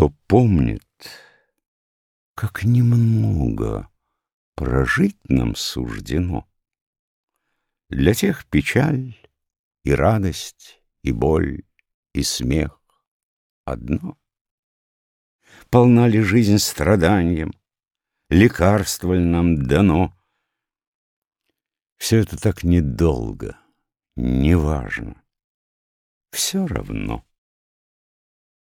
Кто помнит, как немного прожить нам суждено. Для тех печаль и радость, и боль, и смех одно. Полна ли жизнь страданием, лекарство ли нам дано? Все это так недолго, неважно, все равно.